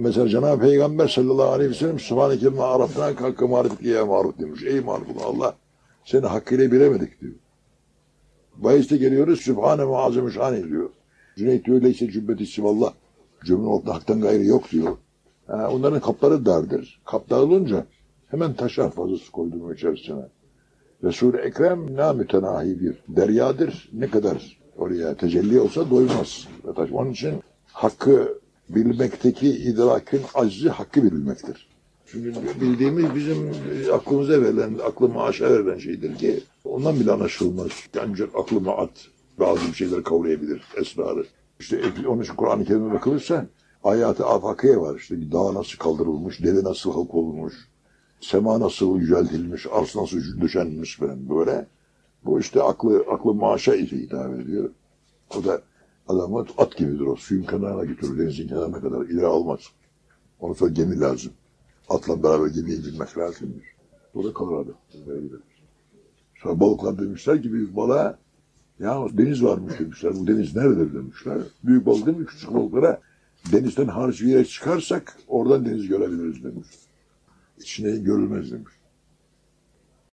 Mesela Cenab-ı Peygamber sallallahu aleyhi ve sellem Sübhaneke ma arafna kanka marifetli ya maruf demiş. Ey marufun Allah seni hakkıyla bilemedik diyor. Bayiste geliyoruz Sübhane muazzem şani diyor. Cüneyt öyleyse cübbeti sivallah. Cümle ortada haktan gayrı yok diyor. Ha, onların kapları dardır. Kap dağılınca hemen taşar fazla su koydum içerisine. Resul-i Ekrem ne mütenahi bir deryadır. Ne kadar oraya tecelli olsa doymaz. Taş- Onun için hakkı bilmekteki idrakın aczi hakkı bilmektir. Çünkü bildiğimiz bizim aklımıza verilen, aklı maaşa verilen şeydir ki ondan bile anlaşılmaz. Ancak aklı maat bazı şeyleri kavrayabilir, esrarı. İşte onun için Kur'an-ı Kerim'e bakılırsa hayatı afakiye var. İşte dağ nasıl kaldırılmış, deve nasıl halk olmuş, sema nasıl yüceltilmiş, arz nasıl düşenmiş falan böyle. Bu işte aklı, aklı maaşa hitap ediyor. O da adamı at gibidir o. Suyun kenarına götürür, denizin kenarına kadar ileri almaz. Onun sonra gemi lazım. Atla beraber gemiye binmek lazımdır. O da Colorado. Böyle gider. Sonra balıklar demişler ki büyük balığa ya deniz varmış demişler. Bu deniz nerede demişler. Büyük balık demiş küçük balıklara denizden hariç bir yere çıkarsak oradan deniz görebiliriz demiş. İçine görülmez demiş.